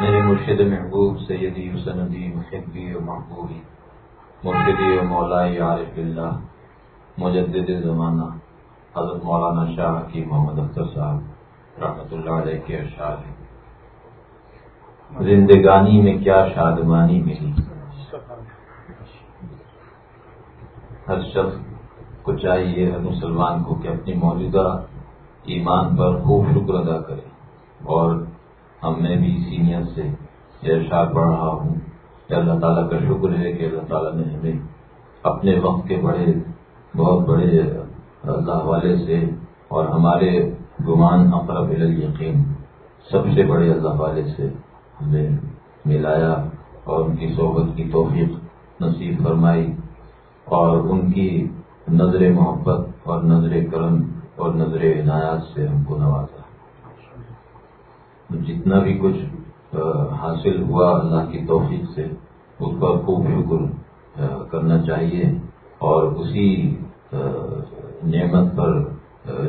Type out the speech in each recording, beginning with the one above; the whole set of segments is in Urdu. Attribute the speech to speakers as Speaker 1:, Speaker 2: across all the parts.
Speaker 1: میرے مرشد محبوب، سیدی سندی محبی و محبوبی مرشدی و مولا عارف اللہ مجدد زمانہ، حضرت مولانا شاہ کی محمد اختر صاحب رحمۃ اللہ علیہ کے اشعار ہیں۔ زندگانی میں کیا شادمانی ملی؟ ہر شخص کو چاہیے ہر مسلمان کو کہ اپنی موجودہ ایمان پر خوب شکر ادا کرے اور ہم میں بھی اسی نیت سے یہ ارشاد پڑھ رہا ہوں کہ اللہ تعالیٰ کا شکر ہے کہ اللہ تعالیٰ نے ہمیں اپنے وقت کے بڑے، بہت بڑے اللہ والے سے اور ہمارے گمان اقرب یقین سب سے بڑے اللہ والے سے ہمیں ملایا اور ان کی صحبت کی توفیق نصیب فرمائی اور ان کی نظر محبت اور نظر کرم اور نظر عنایات سے ہم کو نوازا۔ جتنا بھی کچھ حاصل ہوا اللہ کی توفیق سے، اس پر خوب شکر کرنا چاہیے۔ اور اسی نعمت پر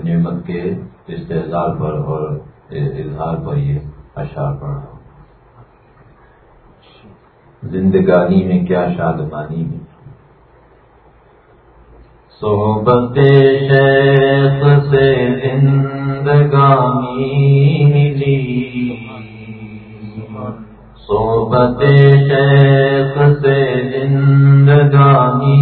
Speaker 1: نعمت کے استحصال پر اور اظہار پر یہ اشعار پڑا زندگانی میں کیا شادمانی میں صحبت شیخ سے زندگانی ملی۔ صحبت شیخ سے زندگانی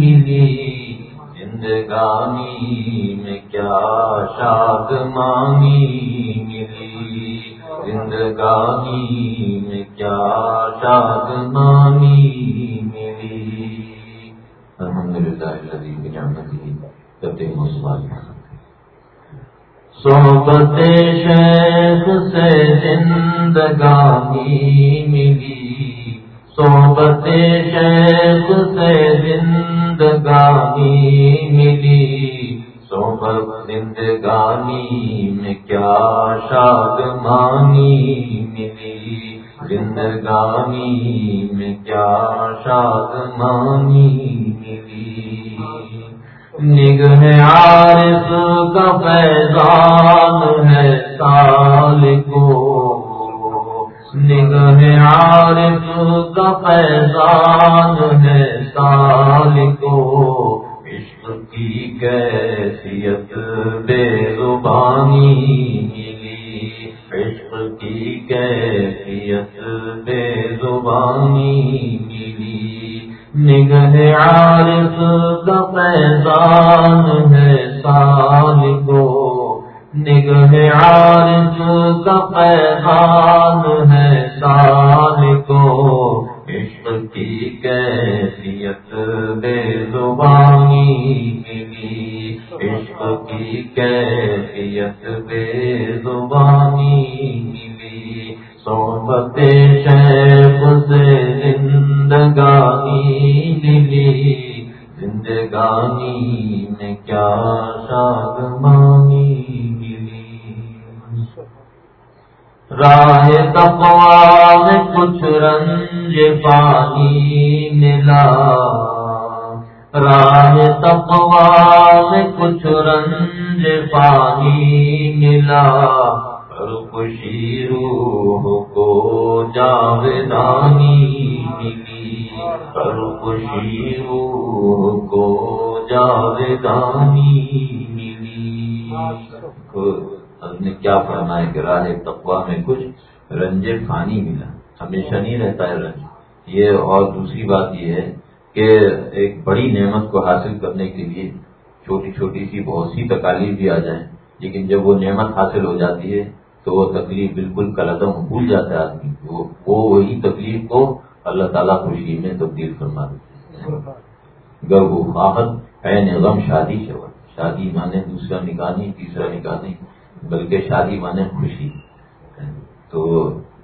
Speaker 1: ملی۔ زندگانی میں کیا شاد مانی ملی۔ زندگانی میں کیا شاد مانی الحمد للہ صحبت شیخ سے زندگانی ملی۔ صحبت شیخ سے زندگانی ملی۔ صحبت زندگانی میں کیا شاد مانی ملی؟ زندگانی میں کیا شاد مانی نگہ عارف کا فیضان ہے سال کو نگہ عارف کا فیضان ہے سال کو عشق کی کیفیت بے زبانی ملی، عشق کی کیفیت بے زبانی نگہ عارف کا فیضان ہے سال کو۔ نگہ عارف کا فیضان ہے سال کو۔ عشق کی کیفیت بے زبانی ملی عشق کی کیفیت بے زبانی ملی صحبت راہ تقوا میں کچھ رنج پانی ملا۔ راہ تقوا میں کچھ رنج پانی ملا۔ خوشی روح کو جاویدانی ملی۔ پر خوشی روح کو جاویدانی ملی۔ نے کیا فرمایا کہ راہ تقوا میں کچھ رنج فانی ملا۔ ہمیشہ نہیں رہتا ہے رنج۔ یہ اور دوسری بات یہ ہے کہ ایک بڑی نعمت کو حاصل کرنے کے لیے چھوٹی چھوٹی سی بہت سی تکالیف بھی آ جائیں، لیکن جب وہ نعمت حاصل ہو جاتی ہے تو وہ تکلیف بالکل قلم بھول جاتا ہے آدمی۔ وہ وہی تکلیف کو اللہ تعالیٰ خوشی میں تبدیل فرما دیتے ہیں گر وہ خواہد، عین غم، شادی سے شادی مانے دوسرا نکاح نہیں، تیسرا نکاح نہیں۔ بلکہ شادی مانے خوشی۔ تو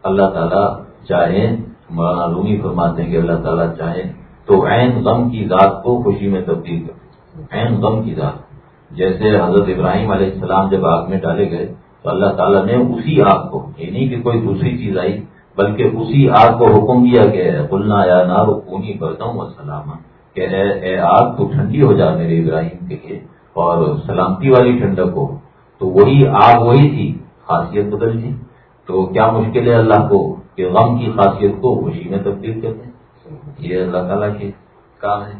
Speaker 1: اللہ تعالیٰ چاہے مولانا رومی فرماتے ہیں کہ اللہ تعالیٰ چاہے تو عین غم کی ذات کو خوشی میں تبدیل کر۔ عین غم کی ذات۔ جیسے حضرت ابراہیم علیہ السلام جب آگ میں ڈالے گئے تو اللہ تعالیٰ نے اسی آگ کو، یہ نہیں کہ کوئی دوسری چیز آئی، بلکہ اسی آگ کو حکم دیا کہ بلنا یا نہ رکونی برتا ہوں سلام کہ اے اے آگ تو ٹھنڈی ہو جا میرے ابراہیم کے لیے، اور سلامتی والی ٹھنڈک ہو۔ تو وہی آگ وہی تھی، خاصیت بدل تھی تو کیا مشکل ہے اللہ کو کہ غم کی خاصیت کو خوشی میں تبدیل کر دیں؟ یہ اللہ تعالیٰ کی کام ہے۔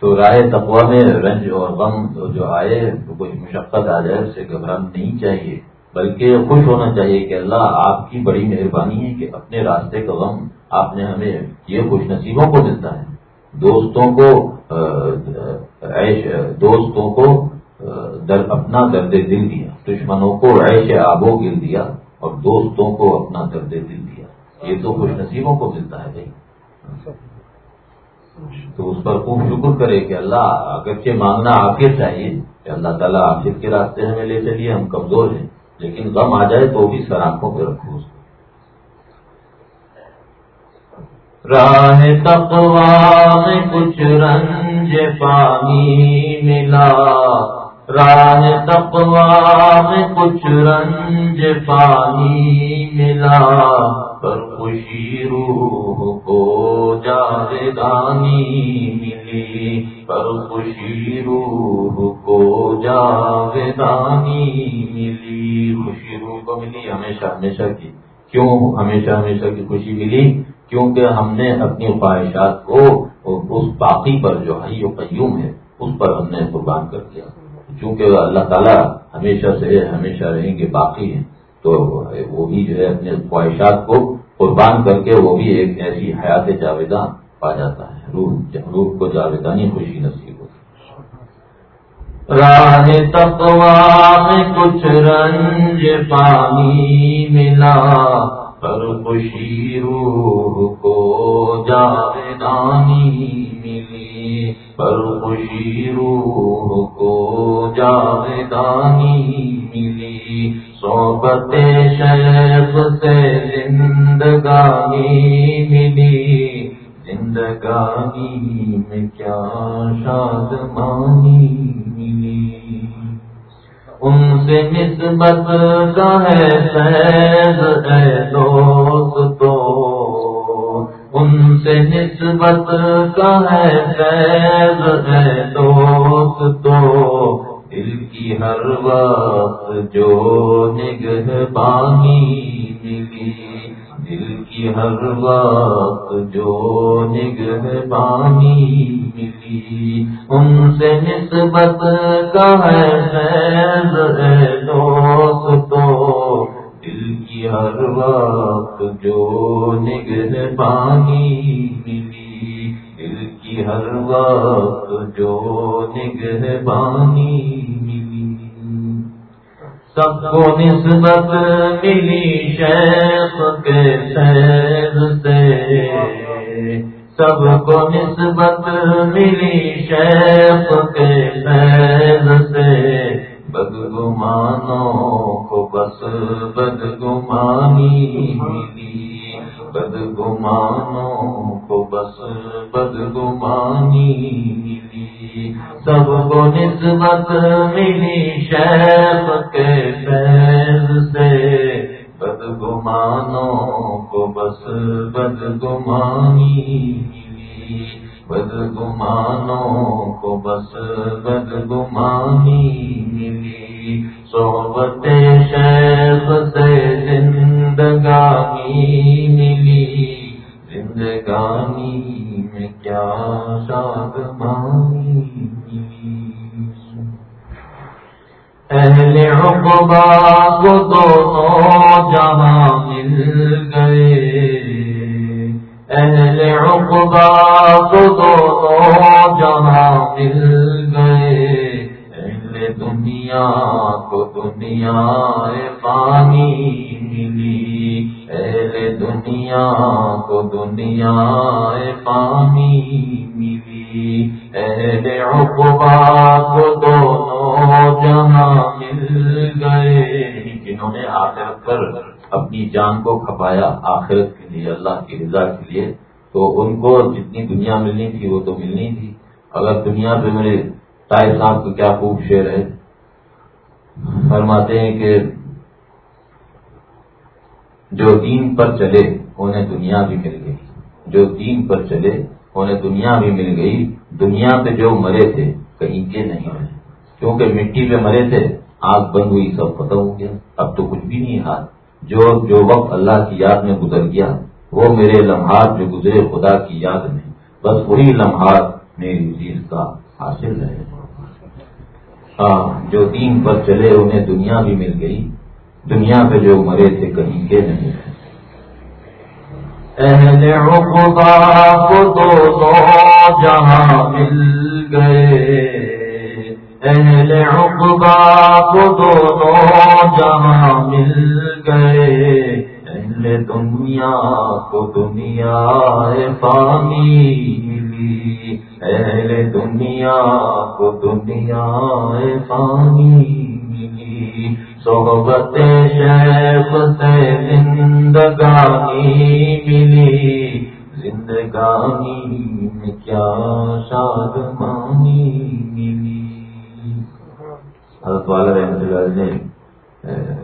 Speaker 1: تو رائے تقوا میں رنج اور غم جو آئے، تو کوئی مشقت آ جائے اسے گھبرانا نہیں چاہیے، بلکہ خوش ہونا چاہیے کہ اللہ آپ کی بڑی مہربانی ہے کہ اپنے راستے کا غم آپ نے ہمیں یہ خوش نصیبوں کو ملتا ہے۔ دوستوں کو عیش، دوستوں کو در اپنا درد دل دیا، دشمنوں کو عیش آبو گل دیا اور دوستوں کو اپنا درد دل دیا۔ یہ تو خوش نصیبوں کو ملتا ہے بھائی۔ تو اس پر خوب شکر کرے کہ اللہ اگرچہ مانگنا آخر چاہیے، کہ اللہ تعالیٰ آخر کے راستے ہمیں لے چلیے، ہم کمزور ہیں، لیکن غم آ جائے تو بھی سر آنکھوں پہ رکھو اس کو۔ راہ تقوا میں کچھ رنج پانی ملا۔ راہ تقوا میں کچھ رنج پانی ملا، پر خوشی روح کو جاویدانی ملی۔ پر خوشی روح کو جاویدانی ملی۔ خوشی روح کو ملی، ہمیشہ ہمیشہ کی۔ کیوں ہمیشہ ہمیشہ کی خوشی ملی؟ کیونکہ ہم نے اپنی خواہشات کو، اس باقی پر جو حی و قیوم ہے، اس پر ہم نے قربان کر دیا۔ چونکہ اللہ تعالیٰ ہمیشہ سے ہمیشہ رہیں گے، باقی ہیں۔ تو وہ بھی جو ہے اپنے خواہشات کو قربان کر کے وہ بھی ایک ایسی حیات جاویدان پا جاتا ہے۔ روح روح کو جاویدانی خوشی نصیب راہ تقوا میں کچھ رنج پانی ملا، پر خوشی روح کو جاویدانی ملی۔ پر خوشی روح کو جاویدانی ملی، صحبت شیخ سے زندگانی ملی۔ زندگانی میں کیا شادمانی ملی؟ ان سے نسبت کا ہے فیض، اے دوست ان سے نسبت کا ہے فیض اے دوست تو دل کی ہر وقت جو نگہ بانی ملی۔ دل کی ہر وقت جو نگہ بانی ملی۔ ان سے نسبت کا ہے فیض اے دوست تو کی ہر وقت جو نگہ بانی ملی، دل کی ہر وقت جو نگہ بانی ملی۔ سب کو نسبت ملی شیخ کے شہر سے۔ سب کو نسبت ملی شیخ کے شہر سے۔ بدگمانوں بس بدگمانی ملی بدگمانوں کو بس بدگمانی ملی سب کو نسبت ملی شیخ کے فیض سے بدگمانوں کو بس بدگمانی ملی بدگمانوں کو بس بدگمانی ملی صحبت شیخ سے زندگانی ملی۔ زندگانی میں کیا شادمانی ملی۔ اہل عقبا کو دونوں جہاں مل گئے۔ اہل عقبا کو دونوں جہاں مل گئے۔ دنیا کو دنیا پانی ملی۔ اہل دنیا کو دنیا پانی ملی۔ اہل عقبا کو دونوں جہاں مل گئے۔ جنہوں نے آخرت پر اپنی جان کو کھپایا آخرت کے لیے، اللہ کی رضا کے لیے۔ تو ان کو جتنی دنیا ملنی تھی، وہ تو ملنی تھی۔ اگر دنیا پہ میرے طاہر صاحب کو کیا خوب شعر ہے۔ فرماتے ہیں کہ جو دین پر چلے انہیں دنیا بھی مل گئی۔ جو دین پر چلے انہیں دنیا بھی مل گئی۔ دنیا پہ جو مرے تھے کہیں کے نہیں رہے کیونکہ مٹی پہ مرے تھے، آگ بند ہوئی، سب ختم ہو گیا۔ اب تو کچھ بھی نہیں ہاتھ جو جو وقت اللہ کی یاد میں گزر گیا، وہ میرے لمحات جو گزرے خدا کی یاد میں۔ بس وہی لمحات میری چیز کا حاصل رہے۔ ہاں جو دین پر چلے انہیں دنیا بھی مل گئی۔ دنیا پہ جو مرے تھے کہیں کے نہیں۔ اہل کو دو جہاں مل گئے۔ اہل عقبا کو دو جہاں مل گئے۔ اہل دنیا کو دنیا فانی ملی اہل دنیا کو دنیا فانی ملی صحبت شیخ سے زندگانی ملی۔ زندگانی میں کیا شاد مانی ملی۔ حضرت والا رحمت اللہ علیہ نے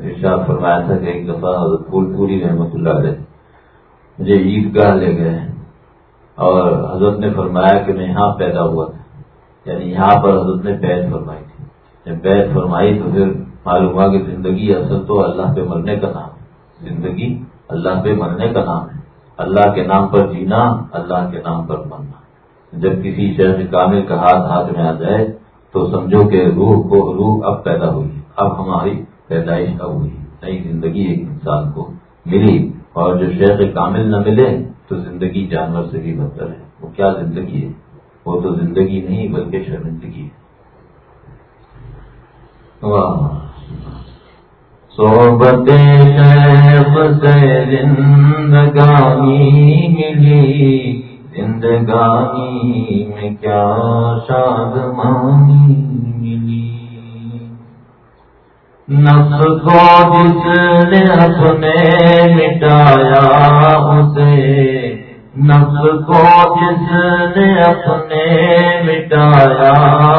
Speaker 1: ارشاد فرمایا تھا کہ ایک دفعہ حضرت پھول پوری رحمت اللہ علیہ مجھے عید گاہ لے گئے اور حضرت نے فرمایا کہ میں یہاں پیدا ہوا تھا۔ یعنی یہاں پر حضرت نے بیت فرمائی تھی۔ جب بیت فرمائی تو پھر معلوم ہوا کہ زندگی اصل تو اللہ پہ مرنے کا نام ہے۔ زندگی اللہ پہ مرنے کا نام ہے۔ اللہ کے نام پر جینا، اللہ کے نام پر مرنا۔ جب کسی شہر کامل کا ہاتھ ہاتھ میں آ جائے تو سمجھو کہ روح کو روح اب پیدا ہوئی اب ہماری پیدائش اب ہوئی نئی زندگی ایک انسان کو ملی اور جو شیخ کامل نہ ملے تو زندگی جانور سے بھی بہتر ہے۔ وہ کیا زندگی ہے؟ وہ تو زندگی نہیں بلکہ شرمندگی ہے۔ صحبت شیخ سے زندگانی ملی۔ زندگانی میں کیا شاد مانی۔ نفس کو جس نے اپنے مٹایا اسے، نفس کو جس نے اپنے مٹایا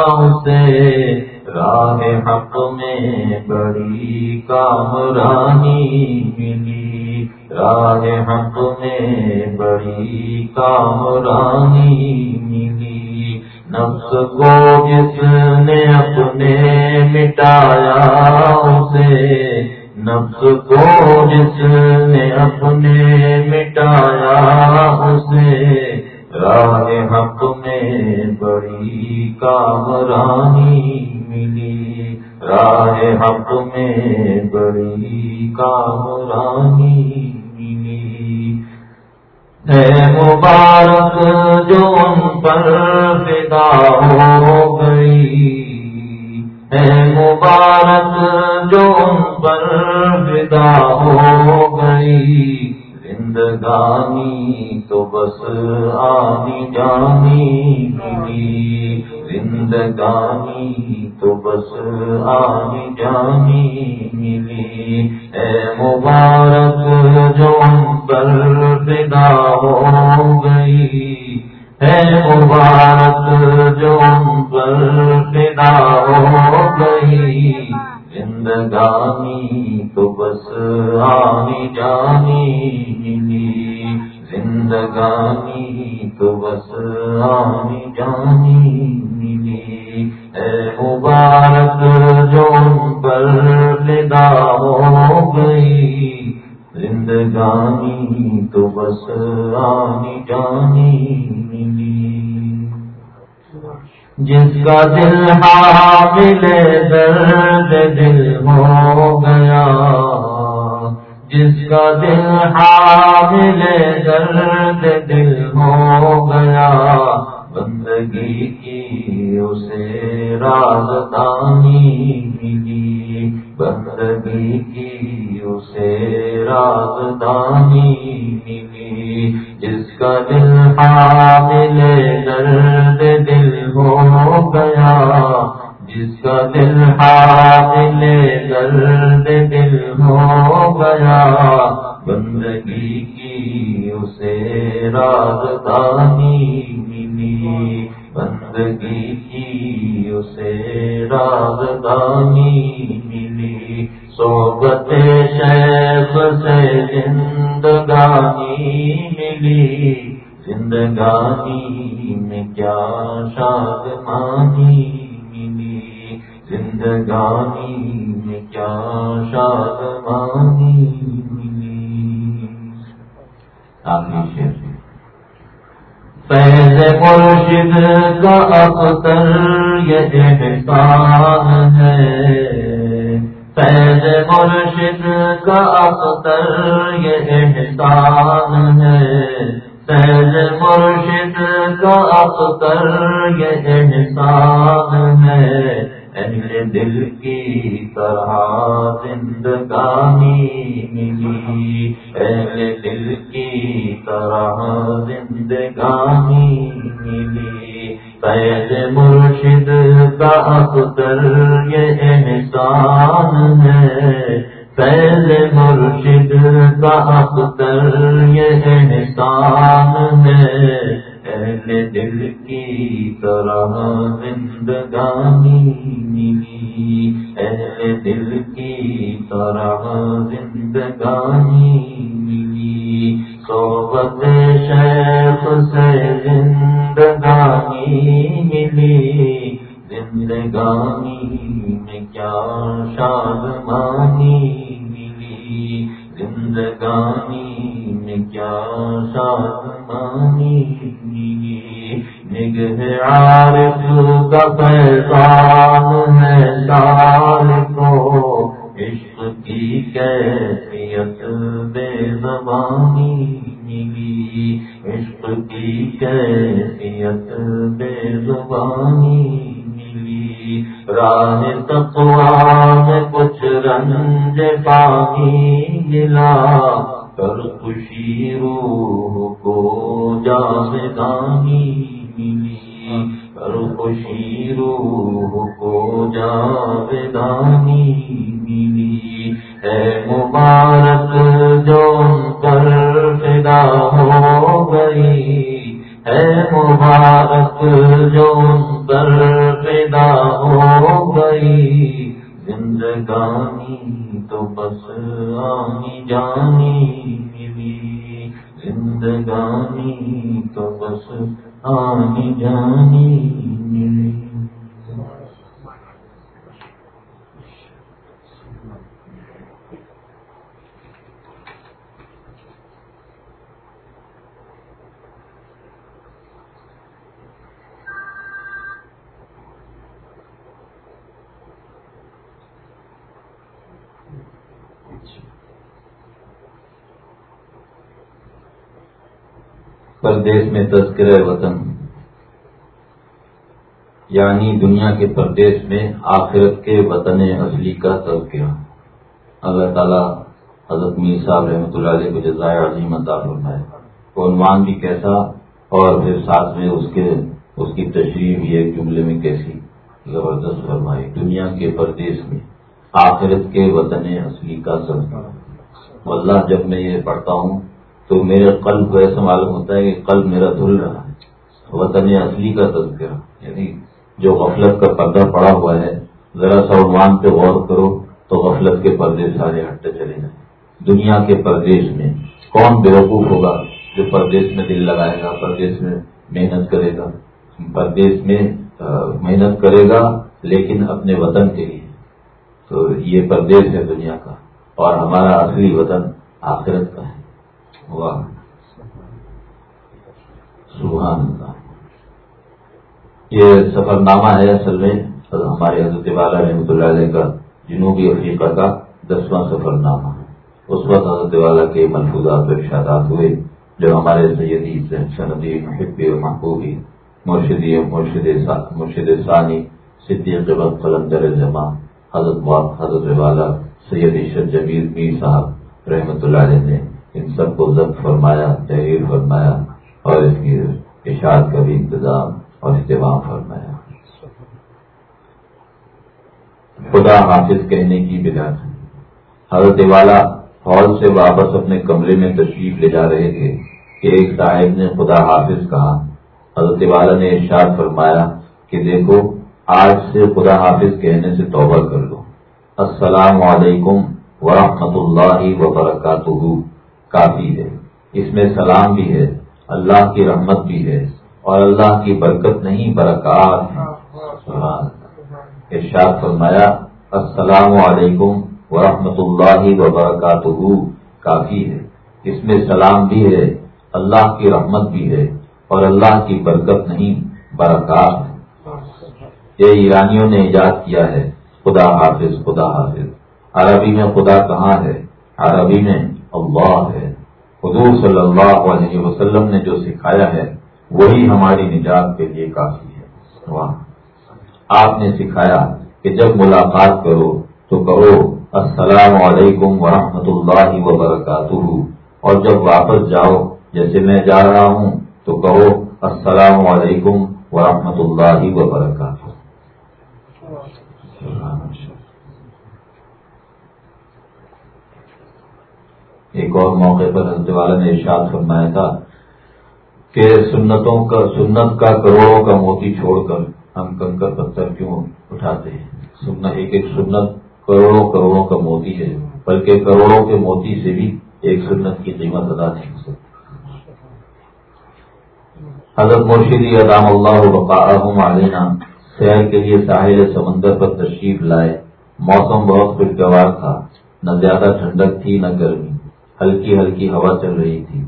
Speaker 1: اسے راہ حق میں بڑی کامرانی ملی، راہ حق میں بڑی کامرانی ملی۔ نفس کو جس نے اپنے مٹایا اسے نفس کو جس نے اپنے مٹایا اسے۔ راہ حق میں بڑی کامرانی ملی۔ راہ حق میں بڑی کامرانی ملی۔ ہے مبارک جو ان پر فدا ہو گئی۔ ہے مبارک جو ان پر فدا ہو گئی۔ زندگانی تو بس آنی جانی ملی۔ زندگانی تو بس آنی جانی ملی۔ اے مبارک جو پر فدا ہو گئی۔ ہے مبارک جو پر فدا ہو گئی زندگانی تو بس آنی جانی ملی زندگانی تو بس آنی جانی ملی اے مبارک جو پر لدا ہو گئی زندگانی تو بس آنی جانی ملی جس کا دل حامل درد دل ہو گیا، جس کا دل حامل درد دل ہو گیا، بندگی کی اسے رازدانی ملی۔ بندگی کی اسے رازدانی ملی، جس کا دل حامل درد دل ہو گیا، جس کا دل حامل درد دل ہو گیا۔ بندگی کی اسے رازدانی ملی بندگی کی اسے رازدانی ملی صحبت شیخ سے زندگانی ملی۔ زندگانی میں کیا شاد مانی ملی؟ زندگانی میں کیا شادمانی ملی؟ آخری شیر جی۔ فیض مرشد کا اختر یہ احسان ہے۔ فیض مرشد کا اختر یہ احسان ہے۔ فیض مرشد کا اختر یہ احسان ہے۔ اہل دل کی طرح زندگانی ملی۔ اہل دل کی طرح زندگانی ملی۔ فیض مرشد کا اختر یہ احسان ہے۔ فیض مرشد کا اختر یہ احسان ہے۔ اہل دل کی طرح زندگانی ملی۔ اہل دل کی طرح زندگانی صحبت شیخ سے زندگانی ملی۔ زندگانی میں کیا شادمانی ملی؟ زندگانی میں کیا شادمانی نگہ عارف کا پیغام ہے سال کو۔ کی کیفیت بے زبانی ملی؟ عشق کی کیفیت بے زبانی ملی؟ راہ تقوا میں کچھ رنج پانی ملا؟ کر خوشی روح کو جاویدانی ملی؟ خوشی روح کو جاویدانی ملی۔ ہے مبارک جو پر فدا ہو گئی۔ ہے مبارک جو پر فدا ہو گئی۔ زندگانی تو بس آنی جانی ملی۔ زندگانی تو بس آنی جانی میری پردیش میں تذکرہ وطن یعنی دنیا کے پردیش میں آخرت کے وطن اصلی کا تذکرہ۔ اللہ تعالیٰ حضرت میر صاحب رحمۃ اللہ علیہ کو جزائے عظیم عطا فرمائے۔ عنوان بھی کیسا اور پھر ساتھ میں اس کے، اس کی تشریح بھی ایک جملے میں کیسی زبردست فرمائی۔ دنیا کے پردیش میں آخرت کے وطن اصلی کا تذکرہ۔ اللہ جب میں یہ پڑھتا ہوں تو میرے قلب کو ایسا معلوم ہوتا ہے کہ قلب میرا دھل رہا ہے۔ وطن اصلی کا تذکرہ یعنی جو غفلت کا پردہ پڑا ہوا ہے، ذرا سا عنوان پہ غور کرو تو غفلت کے پردے سارے ہٹتے چلے جائیں۔ دنیا کے پردیش میں کون بیوقوف ہوگا جو پردیش میں دل لگائے گا، پردیش میں محنت کرے گا؟ پردیش میں محنت کرے گا، لیکن اپنے وطن کے لیے۔ تو یہ پردیش ہے دنیا کا، اور ہمارا اصلی وطن آخرت کا ہے۔ سبحان اللہ۔ یہ سفر نامہ ہے اصل میں، ہمارے حضرت والا رحمۃ اللہ علیہ کا، جنوبی افریقہ کا دسواں سفر نامہ ہے اس وقت حضرت والا کے ملفوظات ارشادات ہوئے، جو ہمارے سیدی سندی محب محبوبی، مرشدی مرشد مرشد ثانی، صدیق وقت قلندر جمع، حضرت حضرت والا سید عشت جمیل میر صاحب رحمۃ اللہ علیہ نے ان سب کو ضبط فرمایا، تحریر فرمایا اور اس کی اشاعت کا بھی انتظام اور اہتمام فرمایا۔ خدا حافظ کہنے کی بنا حضرت والا ہال سے واپس اپنے کمرے میں تشریف لے جا رہے تھے کہ ایک صاحب نے خدا حافظ کہا۔ حضرت والا نے ارشاد فرمایا کہ دیکھو، آج سے خدا حافظ کہنے سے توبہ کر لو۔ السلام علیکم ورحمۃ اللہ وبرکاتہ۔ کافی ہے۔ اس میں سلام بھی ہے، اللہ کی رحمت بھی ہے اور اللہ کی برکت نہیں، برکات ارشاد فرمایا، السلام علیکم ورحمۃ اللہ وبرکاتہ کافی ہے۔ اس میں سلام بھی ہے، اللہ کی رحمت بھی ہے اور اللہ کی برکت نہیں، برکات ہے۔ یہ ایرانیوں نے ایجاد کیا ہے۔ خدا حافظ خدا حافظ۔ عربی میں خدا کہاں ہے؟ عربی میں اللہ ہے۔ حضور صلی اللہ علیہ وسلم نے جو سکھایا ہے، وہی ہماری نجات کے لیے کافی ہے۔ واہ۔ آپ نے سکھایا کہ جب ملاقات کرو تو کہو، السلام علیکم ورحمۃ اللہ وبرکاتہ۔ اور جب واپس جاؤ، جیسے میں جا رہا ہوں، تو کہو، السلام علیکم ورحمۃ اللہ وبرکاتہ۔ ایک اور موقع پر حضرت والا نے ارشاد فرمایا تھا کہ سنتوں کا سنت کا کروڑوں کا موتی چھوڑ کر ہم کنکر پتھر کیوں اٹھاتے ہیں؟ سنت ایک ایک سنت کروڑوں کروڑوں کا موتی ہے، بلکہ کروڑوں کے موتی سے بھی ایک سنت کی قیمت ادا نہیں ہو سکتی۔ حضرت مرشدی ادام اللہ بقاء علینا سیر کے لیے ساحل سمندر پر تشریف لائے۔ موسم بہت خوشگوار تھا، نہ زیادہ ٹھنڈک تھی، نہ گرمی۔ ہلکی ہلکی ہوا چل رہی تھی۔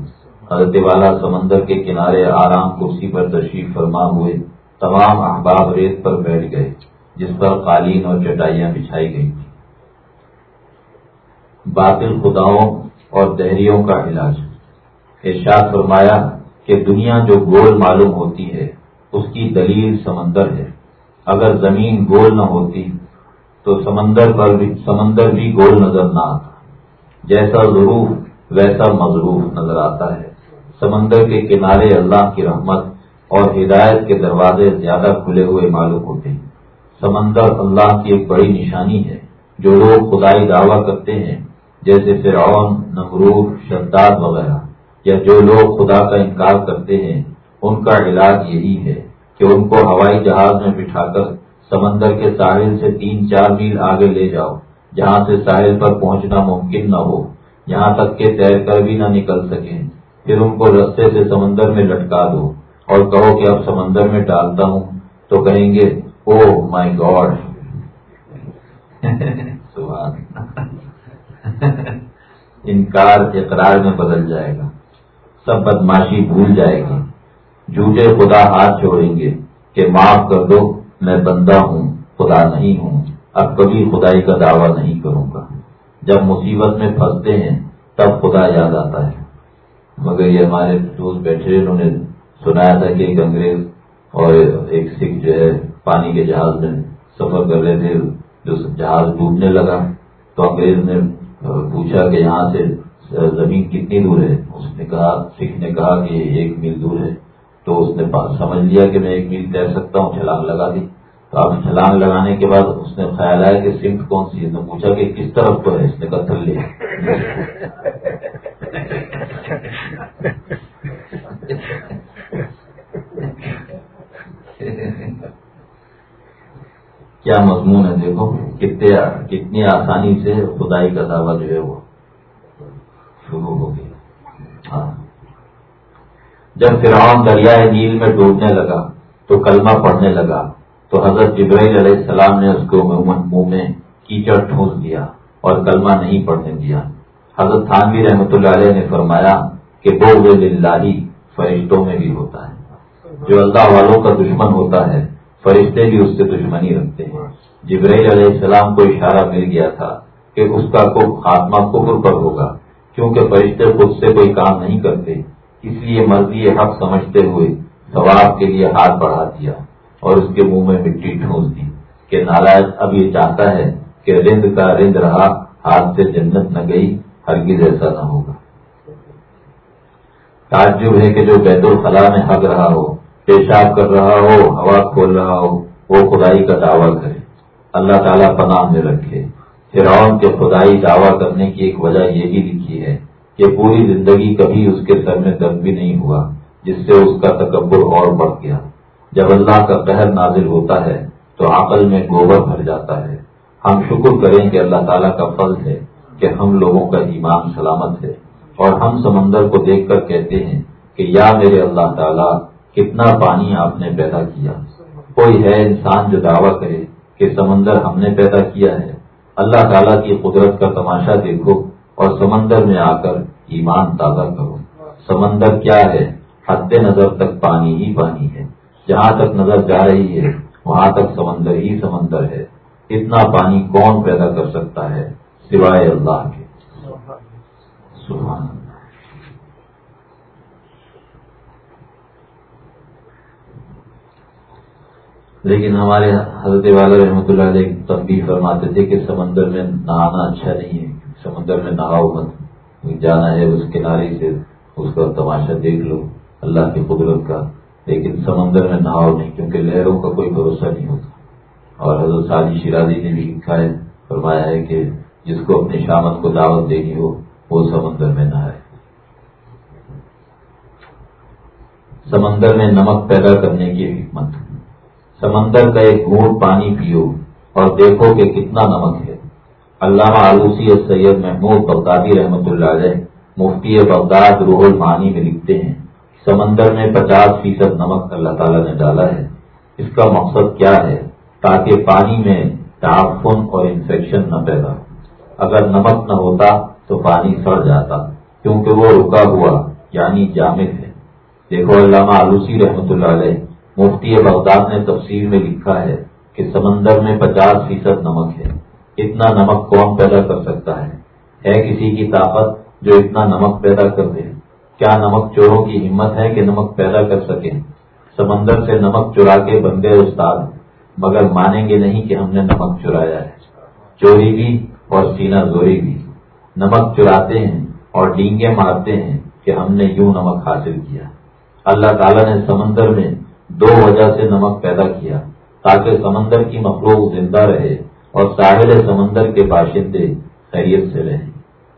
Speaker 1: حضرت والا سمندر کے کنارے آرام کرسی پر تشریف فرما ہوئے، تمام احباب ریت پر بیٹھ گئے، جس پر قالین اور چٹائیاں بچھائی گئی تھی باطل خداؤں اور دہریوں کا علاج۔ ارشاد فرمایا کہ دنیا جو گول معلوم ہوتی ہے، اس کی دلیل سمندر ہے۔ اگر زمین گول نہ ہوتی، تو سمندر پر بھی سمندر بھی گول نظر نہ آتا۔ جیسا ضرور ویسا مضروف نظر آتا ہے۔ سمندر کے کنارے اللہ کی رحمت اور ہدایت کے دروازے زیادہ کھلے ہوئے معلوم ہوتے ہیں۔ سمندر اللہ کی ایک بڑی نشانی ہے، جو لوگ خدائی دعویٰ کرتے ہیں، جیسے فرعون، نمرود، شداد وغیرہ۔ یا جو لوگ خدا کا انکار کرتے ہیں، ان کا علاج یہی ہے کہ ان کو ہوائی جہاز میں بٹھا کر سمندر کے ساحل سے تین چار میل آگے لے جاؤ۔ جہاں سے ساحل پر پہنچنا ممکن نہ ہو، یہاں تک کہ تیر کر بھی نہ نکل سکیں۔ پھر ان کو رستے سے سمندر میں لٹکا دو اور کہو کہ اب سمندر میں ڈالتا ہوں۔ تو کہیں گے او مائی گاڈ انکار اقرار میں بدل جائے گا۔ سب بدماشی بھول جائے گی۔ جھوٹے خدا ہاتھ چھوڑیں گے کہ معاف کر دو، میں بندہ ہوں، خدا نہیں ہوں۔ اب کبھی خدائی کا دعویٰ نہیں کروں گا۔ جب مصیبت میں پھنستے ہیں، تب خدا یاد آتا ہے۔ مگر یہ ہمارے دوست بیٹھے انہوں نے سنایا تھا کہ ایک انگریز اور ایک سکھ جو ہے، پانی کے جہاز میں سفر کر رہے تھے، جو جہاز ڈوبنے لگا۔ تو انگریز نے پوچھا کہ یہاں سے زمین کتنی دور ہے؟ اس نے کہا، سکھ نے کہا کہ ایک میل دور ہے۔ تو اس نے سمجھ لیا کہ میں ایک میل تیر سکتا ہوں، چھلانگ لگا دی۔ اب چھلانگ لگانے کے بعد اس نے خیال آیا کہ سمت کون سی ہے؟ پوچھا کہ کس طرف تو ہے؟ اس نے کتھر لیا کیا مضمون ہے؟ دیکھو، کتنے کتنی آسانی سے خدائی کا دعویٰ جو ہے وہ شروع ہو گیا۔ ہاں۔ جب فرعون دریائے نیل میں ڈوبنے لگا تو کلمہ پڑھنے لگا۔ تو حضرت جبرائیل علیہ السلام نے اس کو عموماً منہ میں کیچڑ ٹھونس دیا اور کلمہ نہیں پڑھنے دیا۔ حضرت تھانوی رحمۃ اللہ علیہ نے فرمایا کہ بوگ اللہ فرشتوں میں بھی ہوتا ہے۔ جو اللہ والوں کا دشمن ہوتا ہے، فرشتے بھی اس سے دشمنی رکھتے ہیں۔ جبرائیل علیہ السلام کو اشارہ مل گیا تھا کہ اس کا خاتمہ کفر پر ہوگا، کیونکہ فرشتے خود سے کوئی کام نہیں کرتے۔ اس لیے مرضی حق سمجھتے ہوئے ثواب کے لیے ہاتھ بڑھا دیا۔ اور اس کے منہ میں مٹی ٹھونس دی کہ ناراض اب یہ چاہتا ہے کہ رند کا رند رہا، ہاتھ سے جنت نہ گئی، ہرگز ایسا نہ ہوگا۔ تعجب ہے کہ جو بیت الخلاء میں حق رہا ہو، پیشاب کر رہا ہو، ہوا کھول رہا ہو، وہ خدائی کا دعویٰ کرے۔ اللہ تعالیٰ پناہ میں رکھے۔ فرعون کے خدائی دعویٰ کرنے کی ایک وجہ یہ بھی لکھی ہے کہ پوری زندگی کبھی اس کے سر میں درد بھی نہیں ہوا، جس سے اس کا تکبر اور بڑھ گیا۔ جب اللہ کا قہر نازل ہوتا ہے تو عقل میں گوبر بھر جاتا ہے۔ ہم شکر کریں کہ اللہ تعالیٰ کا فضل ہے کہ ہم لوگوں کا ایمان سلامت ہے۔ اور ہم سمندر کو دیکھ کر کہتے ہیں کہ یا میرے اللہ تعالیٰ، کتنا پانی آپ نے پیدا کیا۔ کوئی ہے انسان جو دعویٰ کرے کہ سمندر ہم نے پیدا کیا ہے۔ اللہ تعالیٰ کی قدرت کا تماشا دیکھو اور سمندر میں آ کر ایمان تازہ کرو۔ سمندر کیا ہے؟ حد نظر تک پانی ہی پانی ہے۔ جہاں تک نظر جا رہی ہے، وہاں تک سمندر ہی سمندر ہے۔ اتنا پانی کون پیدا کر سکتا ہے سوائے اللہ کے؟ سبحان لیکن ہمارے حضرت والا رحمۃ اللہ علیہ تنبیہ فرماتے تھے کہ سمندر میں نہانا اچھا نہیں ہے، سمندر میں نہاؤ مت۔ جانا ہے اس کنارے سے، اس کا تماشا دیکھ لو۔ اللہ کی قدرت کا لیکن سمندر میں نہاؤ نہیں، کیونکہ لہروں کا کوئی بھروسہ نہیں ہوتا۔ اور حضرت ساجی شیرازی نے بھی لکھا ہے فرمایا ہے کہ جس کو اپنی شامت کو دعوت دینی ہو، وہ سمندر میں نہ آئے سمندر میں نمک پیدا کرنے کی حکمت۔ سمندر کا ایک گھونٹ پانی پیو اور دیکھو کہ کتنا نمک ہے۔ علامہ آلوسی سید محمود بغدادی رحمۃ اللہ علیہ مفتی بغداد روح المانی میں لکھتے ہیں سمندر میں پچاس فیصد نمک اللہ تعالیٰ نے ڈالا ہے۔ اس کا مقصد کیا ہے؟ تاکہ پانی میں تعفن اور انفیکشن نہ پیدا اگر نمک نہ ہوتا تو پانی سڑ جاتا، کیونکہ وہ رکا ہوا یعنی جامد ہے۔ دیکھو علامہ آلوسی رحمۃ اللہ علیہ، مفتی بغداد نے تفصیل میں لکھا ہے کہ سمندر میں پچاس فیصد نمک ہے۔ اتنا نمک کون پیدا کر سکتا ہے؟ ہے کسی کی طاقت جو اتنا نمک پیدا کر دے۔ کیا نمک چوروں کی ہمت ہے کہ نمک پیدا کر سکے سمندر سے نمک چرا کے بن گئے استاد مگر مانیں گے نہیں کہ ہم نے نمک چرایا ہے۔ چوری بھی اور سینا زوری بھی۔ نمک چراتے ہیں اور ڈینگے مارتے ہیں کہ ہم نے یوں نمک حاصل کیا۔ اللہ تعالیٰ نے سمندر میں دو وجہ سے نمک پیدا کیا، تاکہ سمندر کی مخلوق زندہ رہے اور ساحل سمندر کے باشندے خیریت سے رہیں۔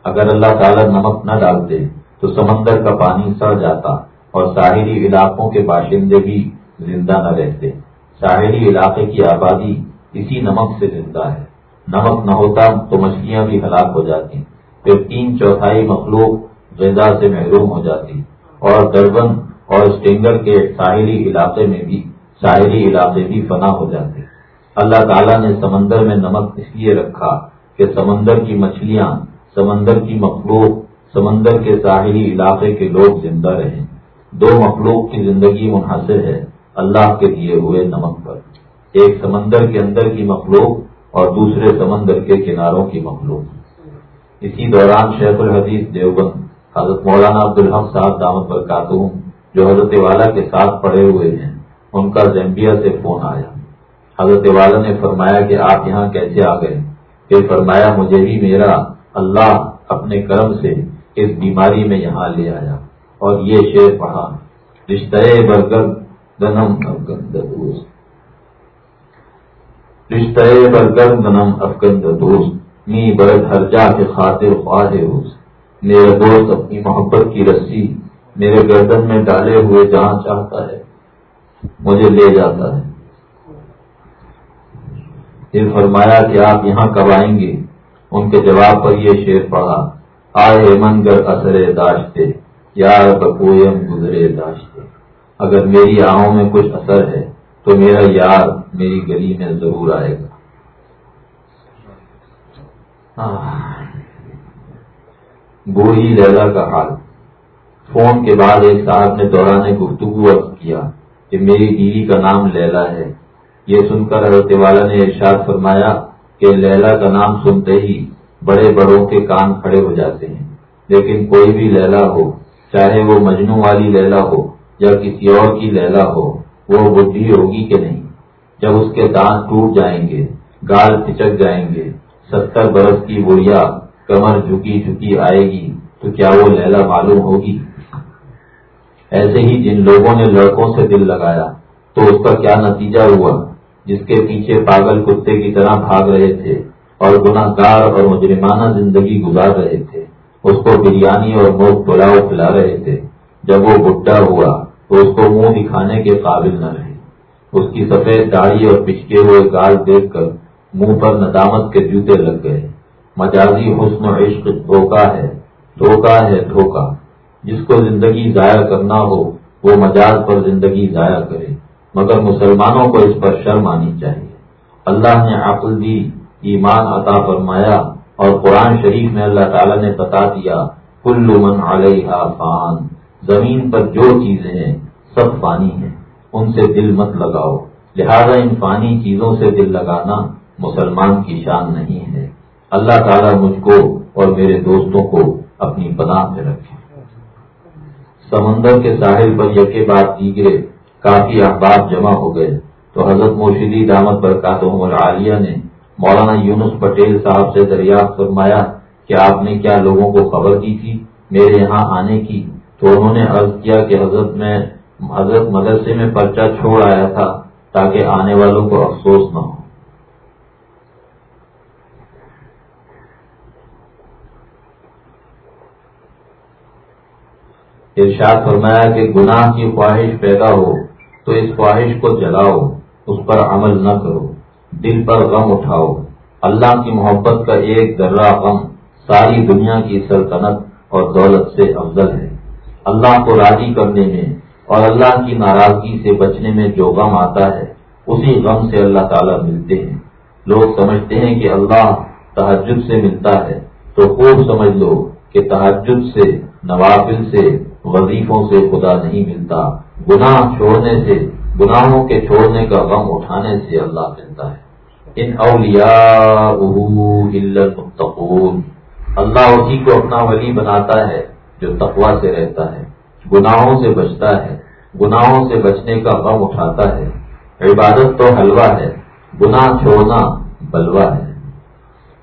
Speaker 1: اگر اللہ تعالیٰ نمک نہ ڈالتے تو سمندر کا پانی سڑ جاتا اور ساحلی علاقوں کے باشندے بھی زندہ نہ رہتے۔ ساحلی علاقے کی آبادی اسی نمک سے زندہ ہے۔ نمک نہ ہوتا تو مچھلیاں بھی ہلاک ہو جاتی۔ پھر تین چوتھائی مخلوق غذا سے محروم ہو جاتی۔ اور دربن اور اسٹینگر کے ساحلی علاقے میں بھی ساحلی علاقے بھی فنا ہو جاتے۔ اللہ تعالیٰ نے سمندر میں نمک اس لیے رکھا کہ سمندر کی مچھلیاں، سمندر کی مخلوق سمندر کے ساحلی علاقے کے لوگ زندہ رہیں۔ دو مخلوق کی زندگی منحصر ہے، اللہ کے دیے ہوئے نمک پر۔ ایک سمندر کے اندر کی مخلوق اور دوسرے سمندر کے کناروں کی مخلوق۔ اسی دوران شیخ الحدیث دیوبند، حضرت مولانا عبدالحق صاحب دامت پر ہوں، جو حضرت والا کے ساتھ پڑے ہوئے ہیں، ان کا زمبیا سے فون آیا۔ حضرت والا نے فرمایا کہ آپ یہاں کیسے آ گئے؟ پھر فرمایا، مجھے بھی میرا اللہ اپنے کرم سے اس بیماری میں یہاں لے آیا اور یہ شیر پڑھا، رشتہ برگر گنم افغن دوست۔ رشتہ برگر گنم افغن دوست می برد ہر جا کے خاطر خواہ میرا دوست اپنی محبت کی رسی میرے گردن میں ڈالے ہوئے جہاں چاہتا ہے، مجھے لے جاتا ہے۔ پھر فرمایا کہ آپ یہاں کب آئیں گے؟ ان کے جواب پر یہ شیر پڑا آئے من گر اثر داشتے یار بکویم گزرے داشتے۔ اگر میری آہوں میں کچھ اثر ہے، تو میرا یار میری گلی میں ضرور آئے گا۔ بوڑھی لیلا کا حال۔ فون کے بعد ایک صاحب نے دوران گفتگو عرض کیا کہ میری بیوی کا نام لیلا ہے۔ یہ سن کر حضرت والا نے ارشاد فرمایا کہ لیلا کا نام سنتے ہی بڑے بڑوں کے کان کھڑے ہو جاتے ہیں۔ لیکن کوئی بھی لیلا ہو، چاہے وہ مجنو والی لیلا ہو یا کسی اور کی لیلا ہو، وہ بدھی ہوگی کہ نہیں؟ جب اس کے دانت ٹوٹ جائیں گے، گال پچک جائیں گے، ستر برس کی بڑھیا کمر جھکی جھکی آئے گی، تو کیا وہ لیلا معلوم ہوگی؟ ایسے ہی جن لوگوں نے لڑکوں سے دل لگایا، تو اس کا کیا نتیجہ ہوا؟ جس کے پیچھے پاگل کتے کی طرح بھاگ رہے تھے۔ اور گناہ گار اور مجرمانہ زندگی گزار رہے تھے۔ اس کو بریانی اور موت پلاؤ کھلا رہے تھے۔ جب وہ بڈھا ہوا، تو اس کو منہ دکھانے کے قابل نہ رہے۔ اس کی سفید داڑھی اور پچکے ہوئے گال دیکھ کر منہ پر ندامت کے جوتے لگ گئے۔ مجازی حسن و عشق دھوکا ہے دھوکا ہے دھوکا جس کو زندگی ضائع کرنا ہو، وہ مجاز پر زندگی ضائع کرے۔ مگر مسلمانوں کو اس پر شرم آنی چاہیے۔ اللہ نے عقل دی ایمان عطا فرمایا اور قرآن شریف میں اللہ تعالیٰ نے بتا دیا کل من علیہ فان، زمین پر جو چیزیں ہیں سب فانی ہیں، ان سے دل مت لگاؤ۔ لہذا ان فانی چیزوں سے دل لگانا مسلمان کی شان نہیں ہے۔ اللہ تعالیٰ مجھ کو اور میرے دوستوں کو اپنی پناہ میں رکھے۔ سمندر کے ساحل پر یقے بات دیگرے کافی احباب جمع ہو گئے۔ تو حضرت موشیدی دامت برکاتہم اور عالیہ نے مولانا یونس پٹیل صاحب سے دریافت فرمایا کہ آپ نے کیا لوگوں کو خبر کی تھی؟ میرے یہاں آنے کی۔ تو انہوں نے عرض کیا کہ حضرت میں، حضرت مدرسے میں پرچہ چھوڑ آیا تھا تاکہ آنے والوں کو افسوس نہ ہو۔ ارشاد فرمایا کہ گناہ کی خواہش پیدا ہو تو اس خواہش کو جلاؤ، اس پر عمل نہ کرو۔ دل پر غم اٹھاؤ۔ اللہ کی محبت کا ایک ذرہ غم ساری دنیا کی سلطنت اور دولت سے افضل ہے۔ اللہ کو راضی کرنے میں اور اللہ کی ناراضگی سے بچنے میں جو غم آتا ہے، اسی غم سے اللہ تعالیٰ ملتے ہیں۔ لوگ سمجھتے ہیں کہ اللہ تحجد سے ملتا ہے، تو خوب سمجھ لو کہ تحجد سے، نوافل سے، وظیفوں سے خدا نہیں ملتا۔ گناہ چھوڑنے سے، گناہوں کے چھوڑنے کا غم اٹھانے سے اللہ ملتا ہے۔ ان اولیاء اللہ اسی کو اپنا ولی بناتا ہے جو تقوا سے رہتا ہے، گناہوں سے بچتا ہے، گناہوں سے بچنے کا غم اٹھاتا ہے۔ عبادت تو حلوہ ہے، گناہ چھوڑنا بلوا ہے۔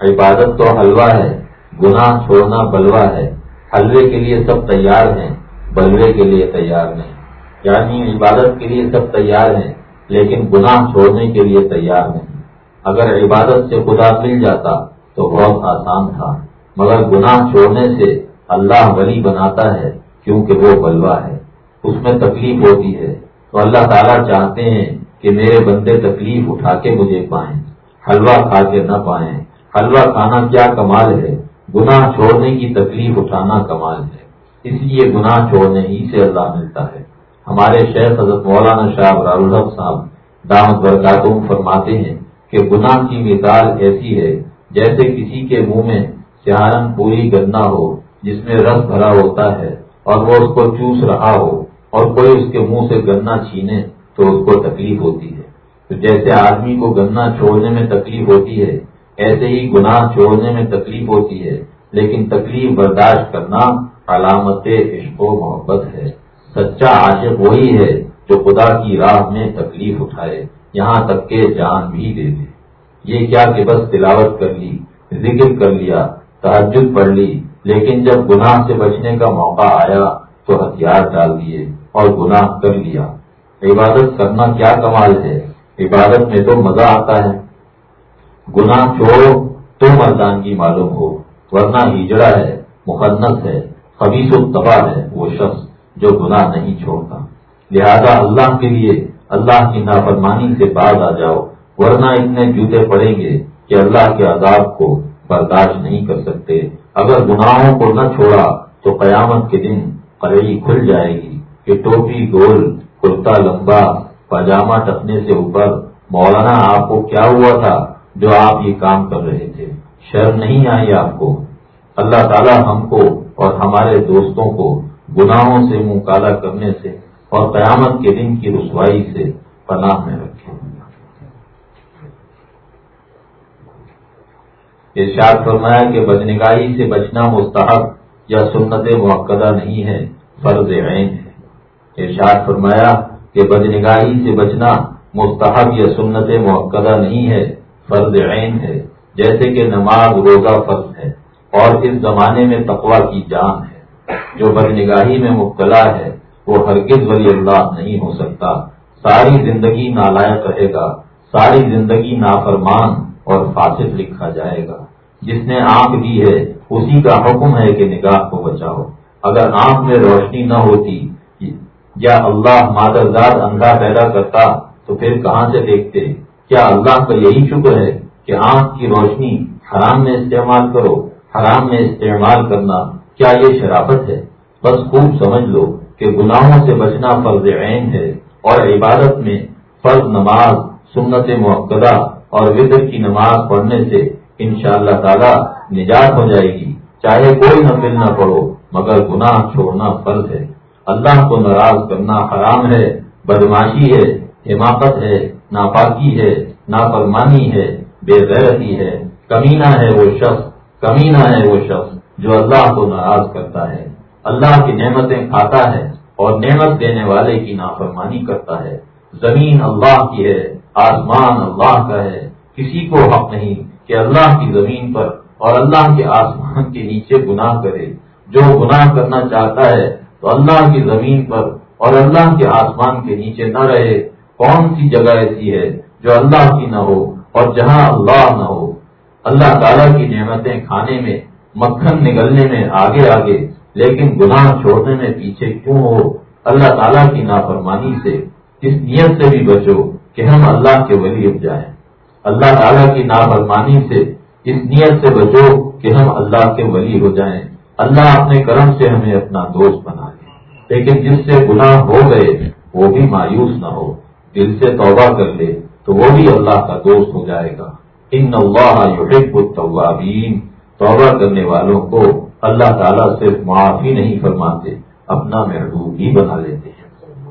Speaker 1: عبادت تو حلوہ ہے، گناہ چھوڑنا بلوا ہے۔ حلوے کے لیے سب تیار ہیں، بلوے کے لیے تیار نہیں۔ یعنی عبادت کے لیے سب تیار ہیں، لیکن گناہ چھوڑنے کے لیے تیار نہیں۔ اگر عبادت سے خدا مل جاتا تو بہت آسان تھا۔ مگر گناہ چھوڑنے سے اللہ ولی بناتا ہے کیونکہ وہ بلوا ہے۔ اس میں تکلیف ہوتی ہے۔ تو اللہ تعالیٰ چاہتے ہیں کہ میرے بندے تکلیف اٹھا کے مجھے پائیں۔ حلوہ کھا کے نہ پائیں۔ حلوہ کھانا کیا کمال ہے؟ گناہ چھوڑنے کی تکلیف اٹھانا کمال ہے۔ اس لیے گناہ چھوڑنے ہی سے اللہ ملتا ہے۔ ہمارے شیخ حضرت مولانا شاہ الحق صاحب دامت برکاتون فرماتے ہیں کہ گناہ کی مثال ایسی ہے جیسے کسی کے منہ میں سہارن پوری گنا ہو، جس میں رس بھرا ہوتا ہے اور وہ اس کو چوس رہا ہو اور کوئی اس کے منہ سے گنا چھینے تو اس کو تکلیف ہوتی ہے۔ تو جیسے آدمی کو گنا چھوڑنے میں تکلیف ہوتی ہے، ایسے ہی گناہ چھوڑنے میں تکلیف ہوتی ہے، لیکن تکلیف برداشت کرنا علامت عشق و محبت ہے۔ سچا عاشق وہی ہے جو خدا کی راہ میں تکلیف اٹھائے۔ یہاں تک کہ جان بھی دے دے۔ یہ کیا کہ بس تلاوت کر لی، ذکر کر لیا تحجد پڑھ لی، لیکن جب گناہ سے بچنے کا موقع آیا تو ہتھیار ڈال دیے اور گناہ کر لیا۔ عبادت کرنا کیا کمال ہے۔ عبادت میں تو مزہ آتا ہے۔ گناہ چھوڑو تو مردان کی معلوم ہو، ورنہ ہجڑا ہے مقدس ہے خبیص و تباہ ہے وہ شخص جو گناہ نہیں چھوڑتا۔ لہذا اللہ کے لیے اللہ کی نافرمانی سے باز آ جاؤ، ورنہ اتنے جوتے پڑیں گے کہ اللہ کے عذاب کو برداشت نہیں کر سکتے۔ اگر گناہوں کو نہ چھوڑا تو قیامت کے دن قلعی کھل جائے گی کہ ٹوپی، گول، کرتا لمبا، پاجامہ ٹپنے سے اوپر۔ مولانا، آپ کو کیا ہوا تھا جو آپ یہ کام کر رہے تھے؟ شرم نہیں آئی آپ کو؟ اللہ تعالیٰ ہم کو اور ہمارے دوستوں کو گناہوں سے منہ کالا کرنے سے اور قیامت کے دن کی رسوائی سے پناہ میں رکھے ارشاد فرمایا کہ بدنگاہی سے بچنا مستحب یا سنت موقع نہیں ہے، فرض عین ہے۔ ارشاد فرمایا کہ بدنگاہی سے بچنا مستحب یا سنت موقع نہیں ہے، فرض عین ہے۔ جیسے کہ نماز روزہ فرض ہے اور اس زمانے میں تقوا کی جان ہے۔ جو بدنگاہی میں مبتلا ہے وہ ہرگز ولی اللہ نہیں ہو سکتا۔ ساری زندگی نالائق رہے گا۔ ساری زندگی نافرمان اور فاسد لکھا جائے گا۔ جس نے آنکھ دی ہے، اسی کا حکم ہے کہ نگاہ کو بچاؤ۔ اگر آنکھ میں روشنی نہ ہوتی، یا اللہ مادرزاد اندھا پیدا کرتا، تو پھر کہاں سے دیکھتے؟ کیا اللہ کا یہی شکر ہے کہ آنکھ کی روشنی حرام میں استعمال کرو، حرام میں استعمال کرنا کیا یہ شرافت ہے؟ بس خوب سمجھ لو۔ کہ گناہوں سے بچنا فرض عین ہے اور عبادت میں فرض نماز، سنت موقع اور وطر کی نماز پڑھنے سے ان شاء اللہ تعالی نجات ہو جائے گی۔ چاہے کوئی نفل نہ پڑو مگر گناہ چھوڑنا فرض ہے۔ اللہ کو ناراض کرنا حرام ہے بدماشی ہے، حماقت ہے، ناپاکی ہے، نافرمانی ہے، بے غیرتی ہے۔ کمینہ ہے وہ شخص، کمینہ ہے وہ شخص جو اللہ کو ناراض کرتا ہے۔ اللہ کی نعمتیں کھاتا ہے اور نعمت دینے والے کی نافرمانی کرتا ہے۔ زمین اللہ کی ہے، آسمان اللہ کا ہے۔ کسی کو حق نہیں کہ اللہ کی زمین پر اور اللہ کے آسمان کے نیچے گناہ کرے۔ جو گناہ کرنا چاہتا ہے تو اللہ کی زمین پر اور اللہ کے آسمان کے نیچے نہ رہے۔ کون سی جگہ ایسی ہے جو اللہ کی نہ ہو اور جہاں اللہ نہ ہو؟ اللہ تعالیٰ کی نعمتیں کھانے میں، مکھن نگلنے میں آگے آگے۔ لیکن گناہ چھوڑنے میں پیچھے کیوں ہو؟ اللہ تعالیٰ کی نافرمانی سے اس نیت سے بھی بچو کہ ہم اللہ کے ولی اب جائیں۔ اللہ تعالیٰ کی نافرمانی سے اس نیت سے بچو کہ ہم اللہ کے ولی ہو جائیں۔ اللہ اپنے کرم سے ہمیں اپنا دوست بنا لے۔ لیکن جس سے گناہ ہو گئے، وہ بھی مایوس نہ ہو۔ دل سے توبہ کر لے تو وہ بھی اللہ کا دوست ہو جائے گا۔ ان اللہ یحب التوابین۔ توبہ کرنے والوں کو اللہ تعالیٰ صرف معافی نہیں فرماتے، اپنا محبوب ہی بنا لیتے ہیں۔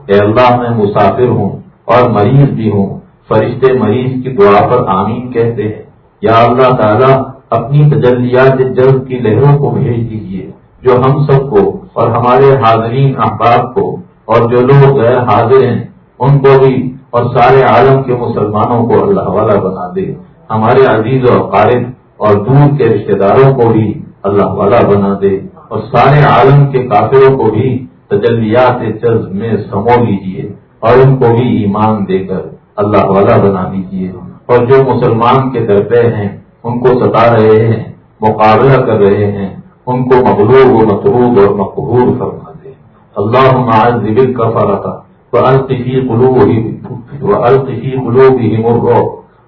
Speaker 1: اے اللہ، میں مسافر ہوں اور مریض بھی ہوں۔ فرشتے مریض کی دعا پر آمین کہتے ہیں۔ یا اللہ تعالیٰ، اپنی تجلیات جلد کی لہروں کو بھیج دیجیے جو ہم سب کو اور ہمارے حاضرین احباب کو اور جو لوگ غیر حاضر ہیں، ان کو بھی اور سارے عالم کے مسلمانوں کو اللہ والا بنا دے۔ ہمارے عزیز و قارب اور دور کے رشتے داروں کو بھی اللہ والا بنا دے اور سارے عالم کے کافروں کو بھی تجلیات جذب میں سمو لیجیے اور ان کو بھی ایمان دے کر اللہ والا بنا دیجیے اور جو مسلمان کے درپے ہیں، ان کو ستا رہے ہیں، مقابلہ کر رہے ہیں، ان کو مغلوب و مقروب اور مقبول فرما دے۔ اللہ معذب کا فرق القفی قلوب و القفی قلوبهم الرعب۔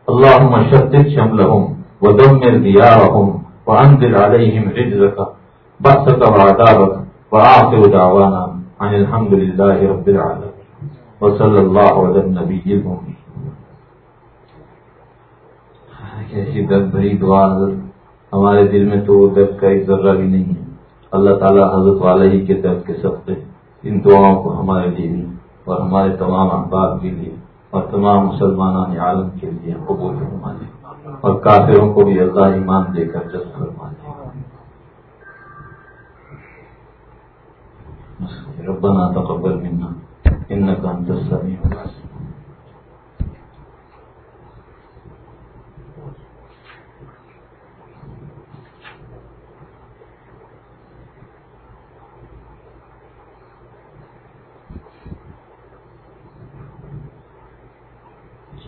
Speaker 1: اللهم شتت شملهم ودمر ديارهم وانزل عليهم رجزك بأسك وعذابك، وآخر دعوانا عن الحمد لله رب العالمين. وصلى الله على النبي المؤمن ایسی درد بھری دعا حضرت، ہمارے دل میں تو درد کا ایک ذرہ بھی نہیں ہے۔ اللہ تعالیٰ حضرت والے ہی کے درد کے سب ان دعاؤں کو ہمارے لیے بھی اور ہمارے تمام احباب کے لیے اور تمام مسلمان عالم کے لیے قبول فرما دے اور کافروں کو بھی اللہ ایمان دے کر جذب فرما دے۔ ربنا تقبل منا انك انت السميع العليم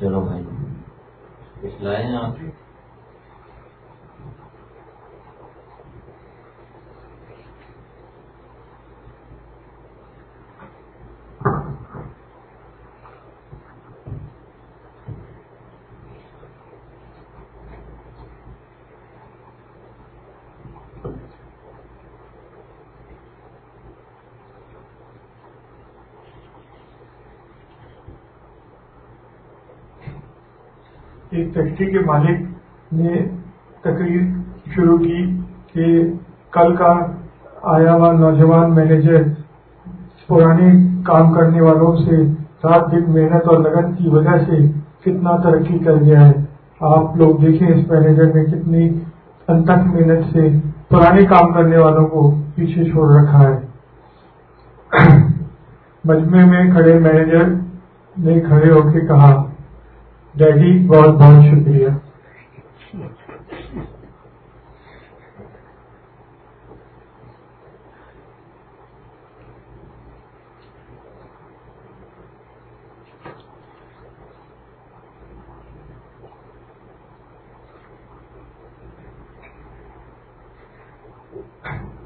Speaker 1: چلو بھائی۔ کچھ لائے ہیں آپ
Speaker 2: ایک فیکٹری کے مالک نے تقریر شروع کی کہ کل کا آیا ہوا نوجوان مینیجر، پرانے کام کرنے والوں سے رات دن محنت اور لگن کی وجہ سے کتنا ترقی کر گیا ہے۔ آپ لوگ دیکھیں اس مینیجر نے کتنی انتک محنت سے پرانے کام کرنے والوں کو پیچھے چھوڑ رکھا ہے۔ مجمے میں کھڑے مینیجر نے کھڑے ہو کے کہا ڈیڈی، بہت بہت شکریہ۔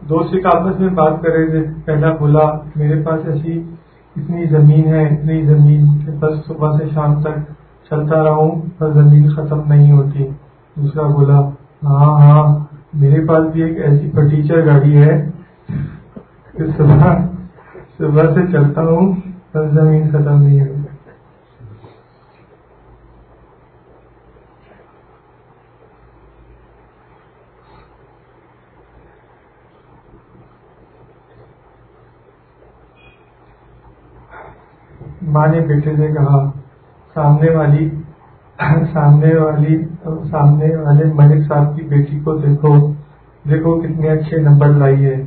Speaker 2: دوست ایک آپس میں بات کر رہے تھے۔ پہلا بولا، میرے پاس ایسی اتنی زمین ہے، اتنی زمین کہ بس صبح سے شام تک چلتا رہوں پر زمین ختم نہیں ہوتی۔ دوسرا بولا ہاں ہاں میرے پاس بھی ایک ایسی پٹیچر گاڑی ہے۔ صبح صبح سے چلتا ہوں پر زمین ختم نہیں ہوتی۔ ماں نے بیٹے سے کہا سامنے والی سامنے والی، سامنے والے ملک صاحب کی بیٹی کو دیکھو دیکھو کتنے اچھے نمبر لائی ہے۔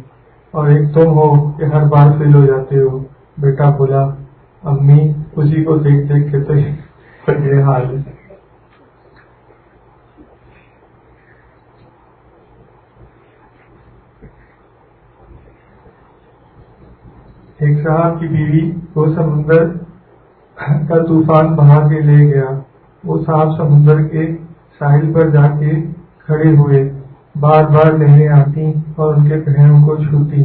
Speaker 2: اور ایک تم ہو کہ ہر بار فیل ہو جاتے ہو۔ بیٹا بولا، امی، اسی کو دیکھ دیکھ کے تو یہ حال ہے۔ ایک صاحب کی بیوی وہ سمندر کا طوفان بہا کے لے گیا۔ وہ صاحب سمندر کے ساحل پر جا کے کھڑے ہوئے۔ بار بار لہریں آتی اور ان کے پہنوں کو چھوتی۔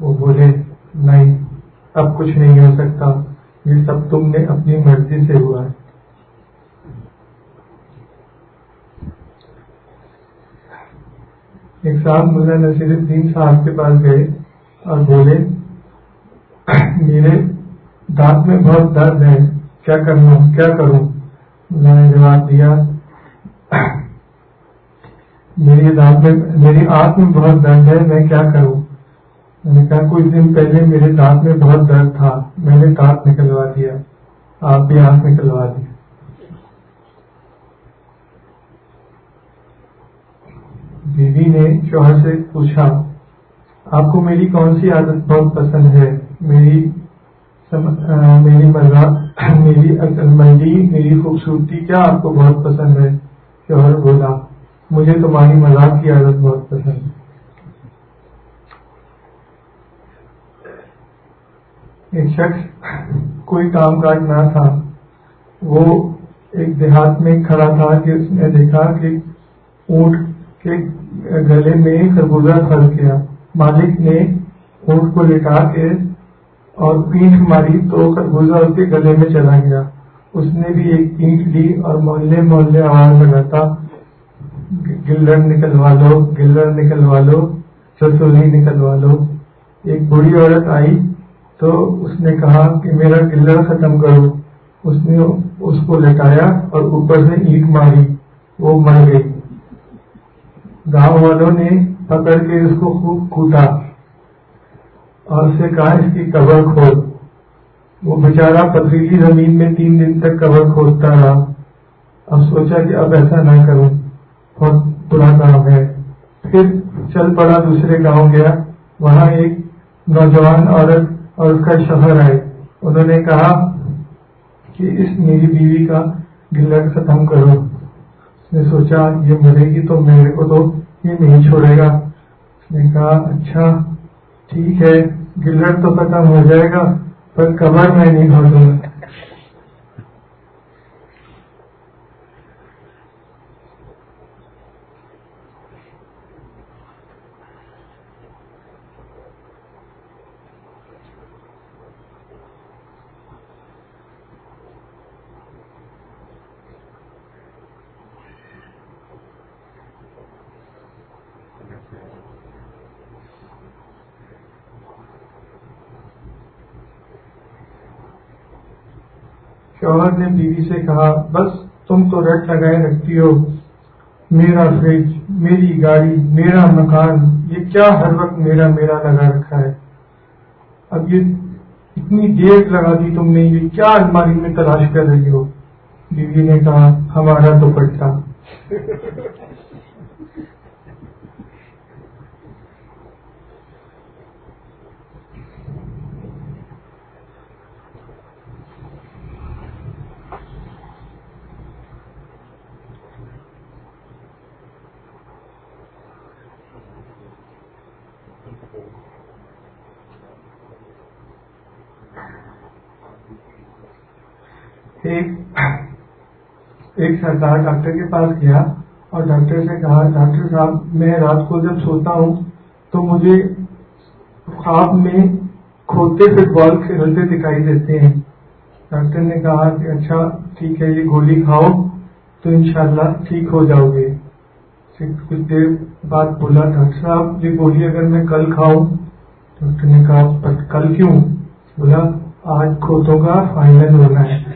Speaker 2: وہ بولے، نہیں، اب کچھ نہیں ہو سکتا۔ یہ سب تم نے اپنی مرضی سے ہوا ہے۔ ایک صاحب ملا نصیر الدین صاحب کے پاس گئے اور بولے، میرے دانت میں بہت درد ہے، کیا کرنا، کیا کروں؟ میں نے جواب دیا، میری دانت میں، میری آنکھ میں بہت درد ہے، میں کیا کروں؟ میں نے کہا، کچھ دن پہلے میرے دانت میں بہت درد تھا، میں نے دانت نکلوا دیا، آپ بھی آنکھ نکلوا دی بیوی نے شوہر سے پوچھا، آپ کو میری کون سی عادت بہت پسند ہے؟ میری میری مذاق، میری عقل مندی میری خوبصورتی، کیا آپ کو بہت پسند ہے؟ شوہر بولا، مجھے تمہاری مذاق کی عادت بہت پسند ہے۔ ایک شخص، کوئی کام کاج نہ تھا۔ وہ ایک دیہات میں کھڑا تھا کہ اس نے دیکھا کہ اونٹ کے گلے میں خربوزہ پھنس گیا۔ مالک نے اونٹ کو لٹا کے اور پیٹ ماری تو خربوزہ اس کے گلے میں چلا گیا۔ اس نے بھی ایک اینٹ لی اور محلے محلے آواز لگاتا گلر نکلوا لو، گلر نکلوا لو چسولی نکلوا لو۔ ایک بڑی عورت آئی تو اس نے کہا کہ میرا گلر ختم کرو۔ اس نے اس کو لٹایا اور اوپر سے اینٹ ماری۔ وہ مر گئی۔ گاؤں والوں نے پکڑ کے اس کو خوب کوٹا اور اسے کہا اس کی قبر کھود۔ وہ بیچارہ پتریلی زمین میں تین دن تک قبر کھودتا رہا۔ اب سوچا کہ اب ایسا نہ کروں۔ بہت برا کام ہے۔ پھر چل پڑا دوسرے گاؤں گیا۔ وہاں ایک نوجوان عورت اور اس کا شوہر آئے۔ انہوں نے کہا کہ اس میری بیوی کا گلر ختم کرو۔ اس نے سوچا، یہ مرے گی تو میرے کو تو یہ نہیں چھوڑے گا۔ اس نے کہا اچھا ٹھیک ہے۔ گلٹ تو ختم ہو جائے گا پر کمر میں نہیں گا۔ شوہر نے بیوی سے کہا، بس تم تو رٹ لگائے رکھتی ہو۔ میرا فریج میری گاڑی، میرا مکان، یہ کیا ہر وقت میرا میرا لگا رکھا ہے؟ اب یہ اتنی دیر لگا دی تم نے، یہ کیا الماری میں تلاش کر رہی ہو؟ بیوی نے کہا، ہمارا دوپٹہ پٹا ایک سردار ڈاکٹر کے پاس گیا اور ڈاکٹر سے کہا، ڈاکٹر صاحب، میں رات کو جب سوتا ہوں تو مجھے خواب میں کھوتے فٹ بال کھیلتے دکھائی دیتے ہیں. ڈاکٹر نے کہا کہ اچھا ٹھیک ہے، یہ گولی کھاؤ تو انشاءاللہ ٹھیک ہو جاؤ گے۔ کچھ دیر بعد بولا، ڈاکٹر صاحب، یہ گولی اگر میں کل کھاؤں؟ ڈاکٹر نے کہا کل کیوں؟ بولا، آج کھوتوں کا فائنل ہونا ہے۔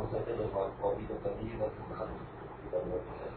Speaker 1: کرتے نہیں ہونا تو کاپی تو کر دیجیے بس ہاں۔